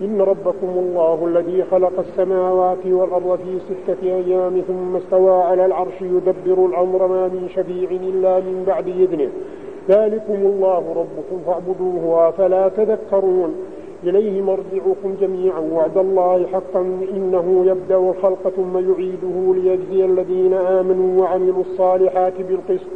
إن ربكم الله الذي خلق السماوات والأرض في ستة أيام ثم استوى على العرش يدبر الأمر ما من شفيع إلا من بعد إذنه. ذلكم الله ربكم فاعبدوه أفلا تذكرون. إليه مرجعكم جميعا. وعد الله حقا إنه يبدأ الخلق ثم يعيده ليجزي الذين آمنوا وعملوا الصالحات بالقسط.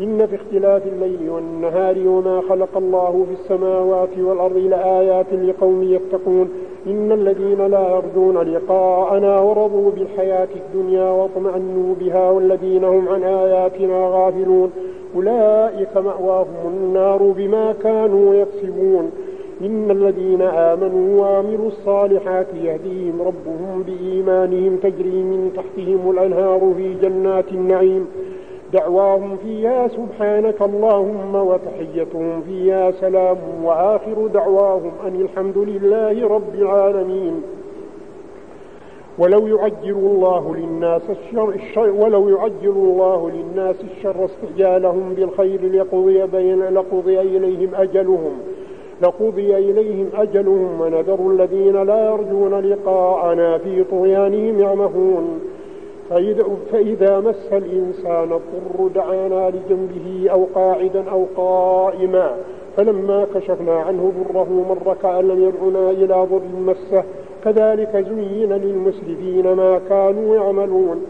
إن في اختلاف الليل والنهار وما خلق الله في السماوات والأرض لآيات لقوم يتقون. إن الذين لا يرجون لقاءنا ورضوا بالحياة الدنيا واطمأنوا بها والذين هم عن آياتنا غافلون. أولئك مأواهم النار بما كانوا يكسبون. إن الذين آمنوا وعملوا الصالحات يهديهم ربهم بإيمانهم تجري من تحتهم الأنهار في جنات النعيم. دعواهم فيها سبحانك اللهم وتحيتهم فيها سلام وآخر دعواهم أن الحمد لله رب العالمين. ولو يعجل الله للناس الشر, الشر ولو يعجل الله للناس الشر استعجالهم بالخير لقضي بين لقضي إليهم أجلهم لقضي إليهم أجلهم ونذر الذين لا يرجون لقاءنا في طغيانهم يعمهون. فإذا, مس الإنسان الضر دعانا لجنبه أو قاعدا أو قائما فلما كشفنا عنه ضره مر كأن لم يدعنا إلى ضر مسه. كذلك زين للمسرفين ما كانوا يعملون.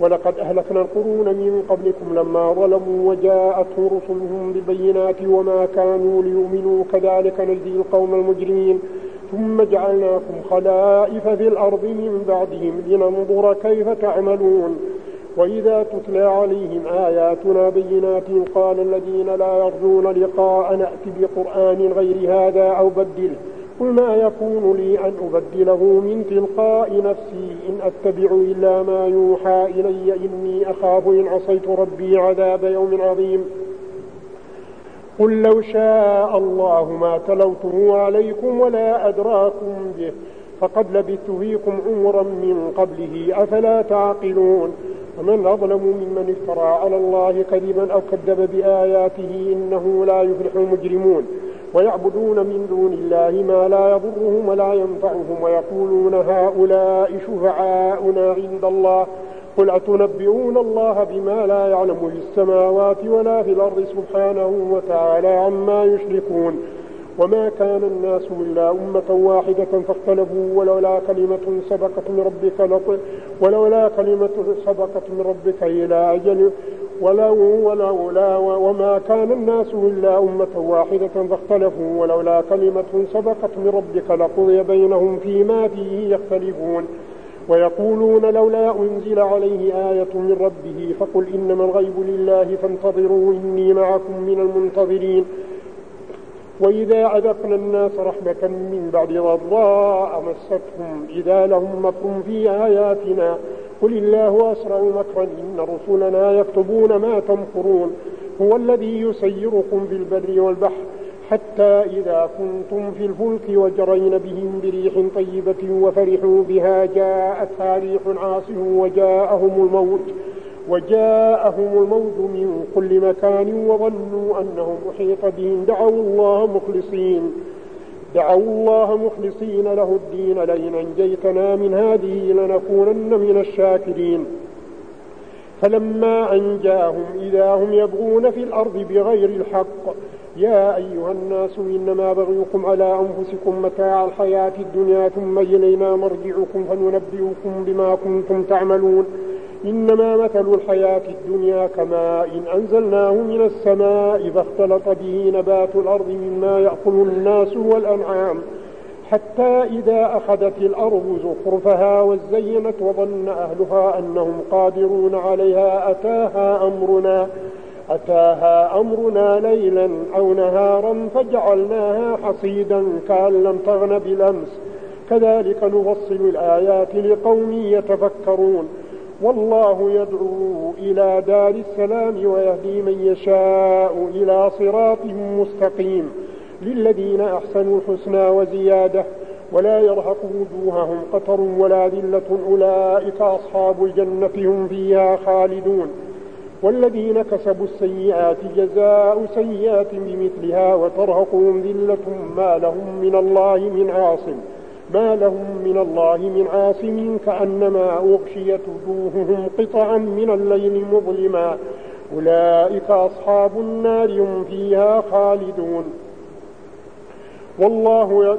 ولقد أهلكنا القرون من قبلكم لما ظلموا وجاءتهم رسلهم بالبينات وما كانوا ليؤمنوا. كذلك نجزي القوم المجرمين. ثم جعلناكم خلائف في الأرض من بعدهم لننظر كيف تعملون. وإذا تتلى عليهم آياتنا بينات قال الذين لا يرجون لقاء نأت بقرآن غير هذا أو بدله. قل ما يكون لي أن أبدله من تلقاء نفسي إن أتبع إلا ما يوحى إلي إني أخاف إن عصيت ربي عذاب يوم عظيم. قل لو شاء الله ما تلوته عليكم ولا أدراكم به فقد لبثت فيكم عمرا من قبله. أفلا تعقلون؟ ومن أظلم ممن افترى على الله كذبا أو كذب بآياته إنه لا يفلح المجرمون. ويعبدون من دون الله ما لا يضرهم ولا ينفعهم ويقولون هؤلاء شفعاؤنا عند الله. قل أتنبئون الله بما لا يعلم في السماوات ولا في الأرض سبحانه وتعالى عما يشركون وما كان الناس إلا أمة واحدة فاختلفوا ولولا كلمة سبقت من ربك. ولولا كلمة سبقت من ربك إلى أجل ولو ولولا وما كان الناس إلا أمة واحدة فاختلفوا ولولا كلمة سبقت من ربك لقضي بينهم فيما فيه يختلفون ويقولون لولا أنزل عليه آية من ربه فقل إنما الغيب لله فانتظروا إني معكم من المنتظرين. وإذا أذقنا الناس رحمة من بعد ضراء مستهم إذا لهم مكر في آياتنا قل الله أسرع مكرا إن رسلنا يكتبون ما تمكرون. هو الذي يسيركم في البر والبحر حتى إذا كنتم في الفلك وجرين بهم بريح طيبة وفرحوا بها جاءتها ريح عاصف وجاءهم الموت وجاءهم الموت من كل مكان وظنوا أنهم أحيط بهم. دعوا الله مخلصين دعوا الله مخلصين له الدين. لئن أنجيتنا من هذه لنكونن من الشاكرين. فلما أنجاهم إذا هم يبغون في الأرض بغير الحق يا أيها الناس إنما بغيكم على أنفسكم متاع الحياة الدنيا ثم إلينا مرجعكم فننبئكم بما كنتم تعملون. إنما مثل الحياة الدنيا كماء إن أنزلناه من السماء فاختلط به نبات الأرض مما يأكل الناس والأنعام. حتى إذا أخذت الأرض زخرفها وزينت وظن أهلها أنهم قادرون عليها أتاها أمرنا. أتاها أمرنا ليلا أو نهارا فجعلناها حصيدا كأن لم تغن بالأمس. كذلك نفصل الآيات لقوم يتفكرون. والله يدعو إلى دار السلام ويهدي من يشاء إلى صراط مستقيم. للذين أحسنوا الحسنى وزيادة ولا يرهق وجوههم قتر ولا ذلة أولئك أصحاب الجنة هم فيها خالدون. والذين كسبوا السيئات جزاء سيئات بمثلها وترهقهم ذلة ما لهم من الله من عاصم ما لهم من الله من عاصم كأنما أغشيت وجوههم قطعا من الليل مظلما. أولئك أصحاب النار هم فيها خالدون. والله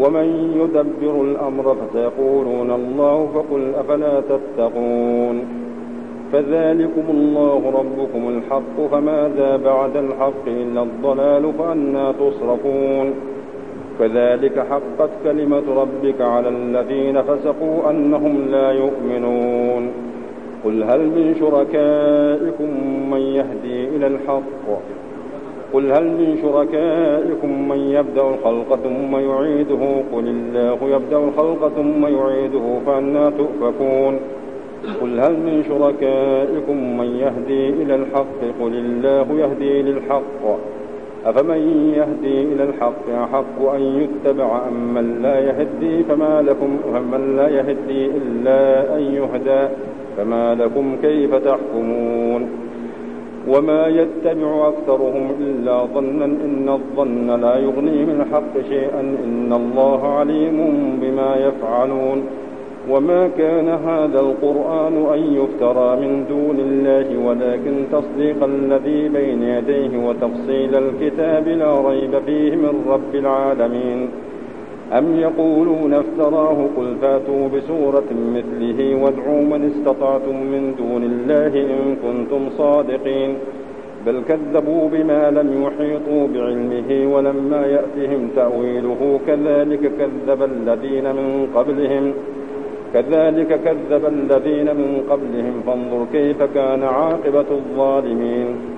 ومن يدبر الأمر فسيقولون الله فقل أفلا تتقون فذلكم الله ربكم الحق فماذا بعد الحق إلا الضلال فأنا تصرفون كذلك حقت كلمة ربك على الذين فسقوا أنهم لا يؤمنون قل هل من شركائكم من يهدي إلى الحق قل هل من شركائكم من يبدأ الخلق ثم يعيده؟ قل الله يبدأ الخلق ثم يعيده فأنا تؤفكون. قل هل من شركائكم من يهدي إلى الحق؟ قل الله يهدي للحق. أفمن يهدي إلى الحق؟ أحق أن يتبع أم من لا يهدي؟ فما لكم فمن لا يهدي إلا أن يهدى. فما لكم كيف تحكمون؟ وما يتبع أكثرهم إلا ظنا إن الظن لا يغني من الحق شيئا إن الله عليم بما يفعلون وما كان هذا القرآن أن يفترى من دون الله ولكن تصديق الذي بين يديه وتفصيل الكتاب لا ريب فيه من رب العالمين أم يقولون افتراه قل فاتوا بسورة مثله وادعوا من استطعتم من دون الله إن كنتم صادقين. بل كذبوا بما لم يحيطوا بعلمه ولما يأتهم تأويله كذلك كذب الذين من قبلهم. كذلك كذب الذين من قبلهم فانظر كيف كان عاقبة الظالمين.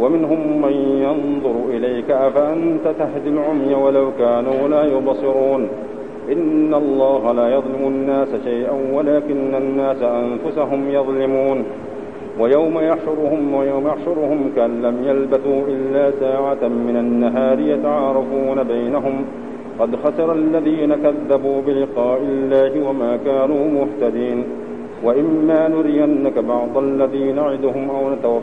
ومنهم من ينظر إليك أفأنت تهدي العمي ولو كانوا لا يبصرون؟ إن الله لا يظلم الناس شيئا ولكن الناس أنفسهم يظلمون. ويوم يحشرهم ويوم يحشرهم كأن لم يلبثوا إلا ساعة من النهار يتعارفون بينهم. قد خسر الذين كذبوا بلقاء الله وما كانوا مهتدين. وإما نرينك بعض الذي نعدهم أو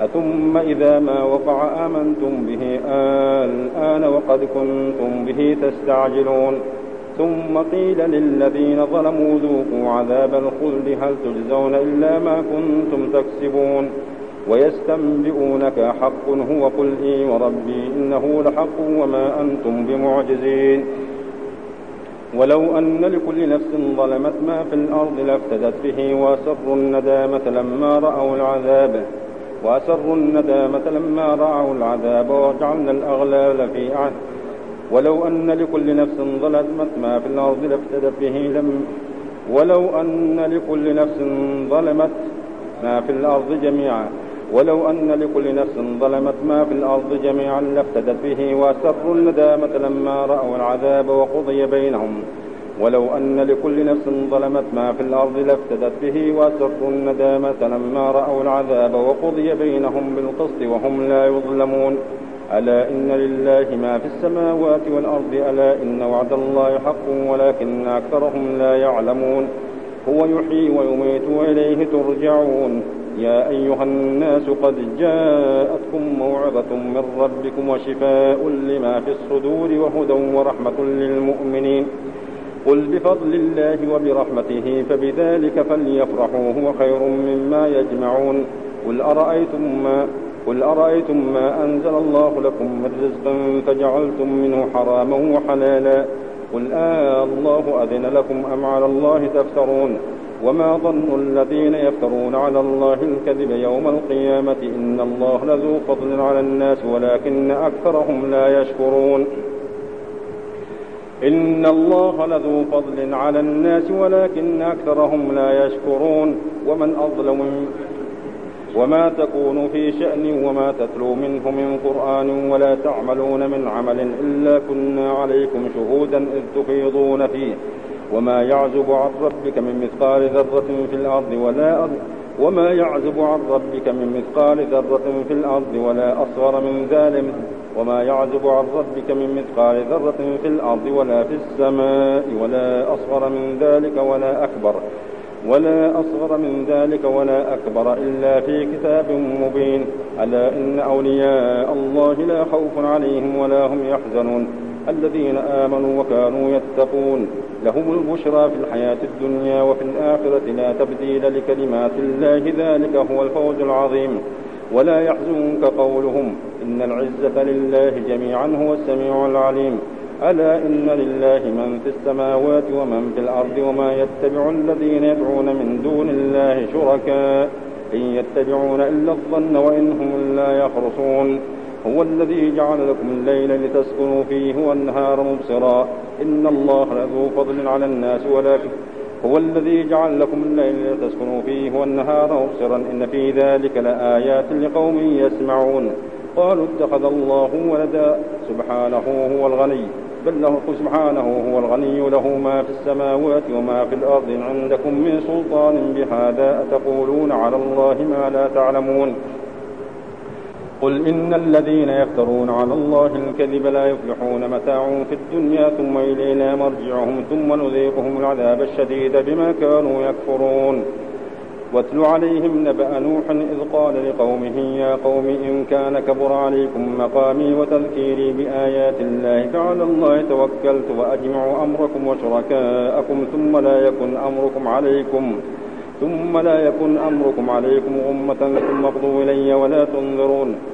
أثم إذا ما وقع آمنتم به الآن وقد كنتم به تستعجلون. ثم قيل للذين ظلموا ذوقوا عذاب الخلد هل تجزون إلا ما كنتم تكسبون؟ ويستنبئونك حق هو قل إي وربي إنه لحق وما أنتم بمعجزين. ولو أن لكل نفس ظلمت ما في الأرض لافتدت به وأسروا الندامة لما رأوا العذاب. وأسروا الندامة لما رأوا العذاب وجعلنا الأغلال في أعناق ولو أن لكل نفس ظلمت ما في الأرض لافتدت به لم ولو أن لكل نفس ظلمت ما في الأرض جميعا. ولو أن لكل نفس ظلمت ما في الأرض جميعا لافتدت به وأسروا الندامة لما رأوا العذاب وقضي بينهم. ولو أن لكل نفس ظلمت ما في الأرض لافتدت به وأسروا الندامة لما رأوا العذاب وقضي بينهم بالقسط وهم لا يظلمون. ألا إن لله ما في السماوات والأرض ألا إن وعد الله حق ولكن أكثرهم لا يعلمون. هو يحيي ويميت وإليه ترجعون. يا أيها الناس قد جاءتكم موعظة من ربكم وشفاء لما في الصدور وهدى ورحمة للمؤمنين. قل بفضل الله وبرحمته فبذلك فليفرحوا هو خير مما يجمعون. قل أرأيتم ما قل أرأيتم ما أنزل الله لكم من رزق فجعلتم منه حراما وحلالا. قل آه الله أذن لكم أم على الله تفترون؟ وما ظن الذين يفترون على الله الكذب يوم القيامة إن الله لذو فضل على الناس ولكن أكثرهم لا يشكرون. إن الله لذو فضل على الناس ولكن أكثرهم لا يشكرون. ومن أظلم وما تكون في شأن وما تتلو منه من قرآن ولا تعملون من عمل إلا كنا عليكم شهودا إذ تفيضون فيه. وما يعزب عن ربك من مثقال ذرة في الأرض ولا وما يعزب عن ربك من مثقال ذرة في الأرض ولا أصغر من ذلك وما يعزب عن ربك من مثقال ذرة في الأرض ولا في السماء ولا أصغر من ذلك ولا أكبر ولا أصغر من ذلك ولا أكبر إلا في كتاب مبين. ألا إن أولياء الله لا خوف عليهم ولا هم يحزنون. الذين آمنوا وكانوا يتقون. لهم البشرى في الحياة الدنيا وفي الآخرة لا تبديل لكلمات الله. ذلك هو الفوز العظيم. ولا يحزنك قولهم إن العزة لله جميعا هو السميع العليم. ألا إن لله من في السماوات ومن في الأرض وما يتبع الذين يدعون من دون الله شركاء. إن يتبعون إلا الظن وإن هم لا يخرصون. هو الذي جعل لكم الليل لتسكنوا فيه والنهار مبصرا. إن الله لذو فضل على الناس ولكن هو الذي جعل لكم الليل لتسكنوا فيه والنهار مبصرا إن في ذلك لآيات لقوم يسمعون. قالوا اتخذ الله ولدا سبحانه هو الغني. بل له سبحانه هو الغني له ما في السماوات وما في الأرض. عندكم من سلطان بهذا أتقولون على الله ما لا تعلمون. قل إن الذين يفترون على الله الكذب لا يفلحون متاع في الدنيا ثم إلينا مرجعهم ثم نذيقهم العذاب الشديد بما كانوا يكفرون. واتل عليهم نبأ نوح إذ قال لقومه يا قوم إن كان كبر عليكم مقامي وتذكيري بآيات الله فعلى الله توكلت وأجمعوا أمركم وشركاءكم ثم لا يكن أمركم عليكم ثم لا يكن أمركم عليكم غمة ثم اقضوا إلي ولا تنظرون.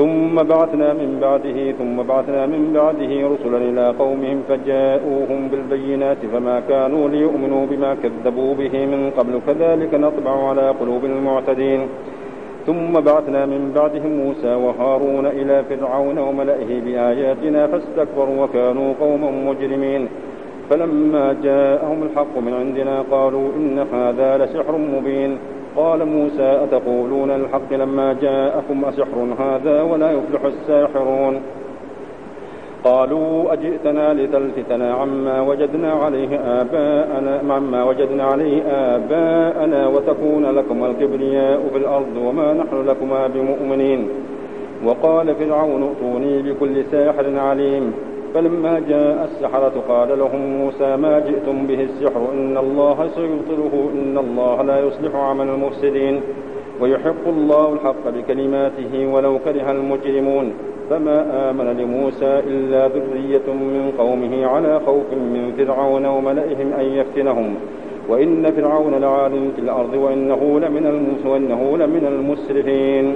ثم بعثنا من بعده ثم بعثنا من بعده رسلا إلى قومهم فجاءوهم بالبينات فما كانوا ليؤمنوا بما كذبوا به من قبل كذلك نطبع على قلوب المعتدين. ثم بعثنا من بعدهم موسى وهارون إلى فرعون وملئه بآياتنا فاستكبروا وكانوا قوما مجرمين. فلما جاءهم الحق من عندنا قالوا إن هذا لسحر مبين. قال موسى أتقولون الحق لما جاءكم أسحر هذا ولا يفلح الساحرون؟ قالوا أجئتنا لتلفتنا عما وجدنا عليه آباءنا عما وجدنا عليه آباءنا وتكون لكما الكبرياء في الأرض وما نحن لكما بمؤمنين. وقال فرعون ائتوني بكل ساحر عليم. فلما جاء السحرة قال لهم موسى ما جئتم به السحر إن الله سيبطله إن الله لا يصلح عمل المفسدين ويحق الله الحق بكلماته ولو كره المجرمون. فما آمن لموسى إلا ذرية من قومه على خوف من فرعون وملئهم أن يفتنهم. وإن فرعون لعال في الأرض وإنه لمن, وإنه لمن المسرفين.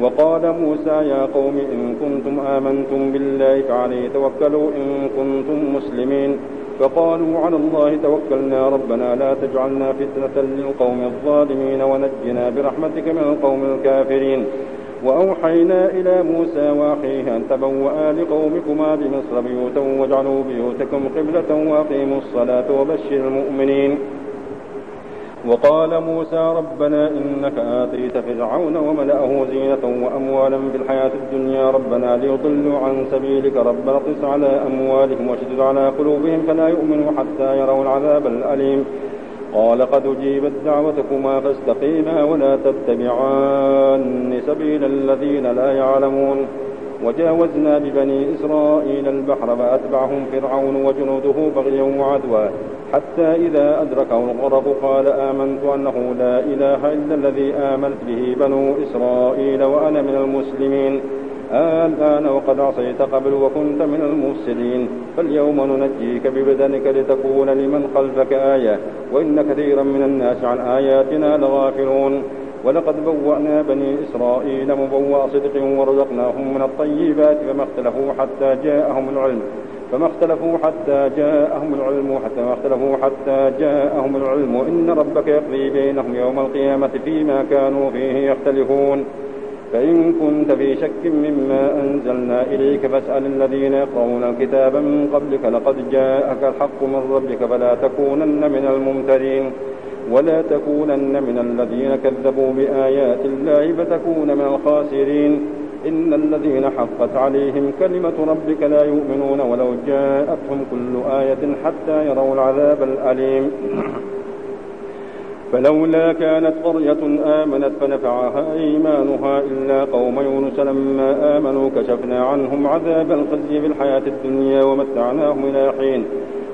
وقال موسى يا قوم إن كنتم آمنتم بالله فعليه توكلوا إن كنتم مسلمين. فقالوا على الله توكلنا ربنا لا تجعلنا فتنة للقوم الظالمين ونجنا برحمتك من القوم الكافرين. وأوحينا إلى موسى وأخيه أن تبوأ لقومكما بمصر بيوتا واجعلوا بيوتكم قبلة وأقيموا الصلاة وبشر المؤمنين. وقال موسى ربنا إنك آتيت فرعون وملأه زينة وأموالا في الحياة الدنيا. ربنا ليضلوا عن سبيلك. ربنا اطس على أموالهم واشدد على قلوبهم فلا يؤمنوا حتى يروا العذاب الأليم. قال قد أجيبت دعوتكما فاستقيما ولا تتبعان سبيل الذين لا يعلمون. وجاوزنا ببني إسرائيل البحر فأتبعهم فرعون وجنوده بغيا وعدوا حتى إذا أدركه الغرق قال آمنت أنه لا إله إلا الذي آمنت به بنو إسرائيل وأنا من المسلمين. الآن وقد عصيت قبل وكنت من المفسدين. فاليوم ننجيك ببدنك لتكون لمن خلفك آية وإن كثيرا من الناس عن آياتنا لغافلون. ولقد بوأنا بني إسرائيل مبوأ صدق ورزقناهم من الطيبات فما اختلفوا حتى جاءهم العلم فما اختلفوا حتى جاءهم العلم حتى ما اختلفوا حتى جاءهم العلم. إن ربك يقضي بينهم يوم القيامة فيما كانوا فيه يختلفون. فإن كنت في شك مما أنزلنا إليك فاسأل الذين يقرؤون الكتاب من قبلك لقد جاءك الحق من ربك فلا تكونن من الممترين. ولا تكونن من الذين كذبوا بآيات الله فتكون من الخاسرين. إن الذين حقت عليهم كلمة ربك لا يؤمنون ولو جاءتهم كل آية حتى يروا العذاب الأليم. فلولا كانت قرية آمنت فنفعها إيمانها إلا قوم يونس لما آمنوا كشفنا عنهم عذاب الخزي في الحياة الدنيا ومتعناهم إلى حين.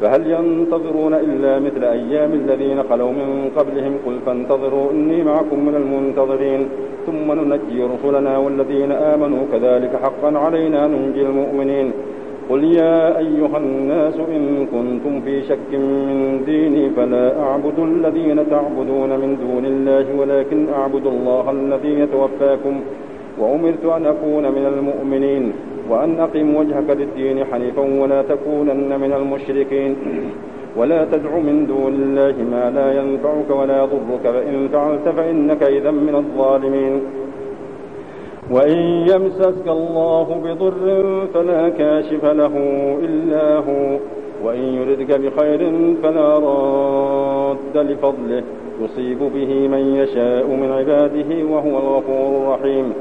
فهل ينتظرون إلا مثل أيام الذين خلوا من قبلهم؟ قل فانتظروا إني معكم من المنتظرين. ثم ننجي رسلنا والذين آمنوا كذلك حقا علينا ننجي المؤمنين. قل يا أيها الناس إن كنتم في شك من ديني فلا أعبد الذين تعبدون من دون الله ولكن أعبد الله الذي يتوفاكم وأمرت أن أكون من المؤمنين. وأن أقم وجهك للدين حنيفا ولا تكونن من المشركين. ولا تدع من دون الله ما لا ينفعك ولا يضرك. فإن فعلت فإنك إذا من الظالمين. وإن يمسسك الله بضر فلا كاشف له إلا هو. وإن يردك بخير فلا راد لفضله. يصيب به من يشاء من عباده وهو الغفور الرحيم.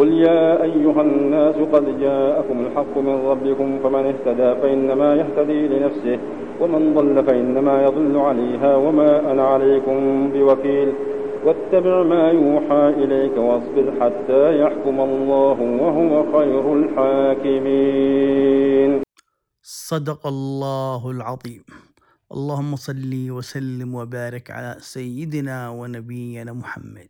قل يا أيها الناس قد جاءكم الحق من ربكم فمن اهتدى فإنما يهتدي لنفسه ومن ضل فإنما يضل عليها وما أنا عليكم بوكيل واتبع ما يوحى إليك واصبر حتى يحكم الله وهو خير الحاكمين. صدق الله العظيم. اللهم صل وسلم وبارك على سيدنا ونبينا محمد.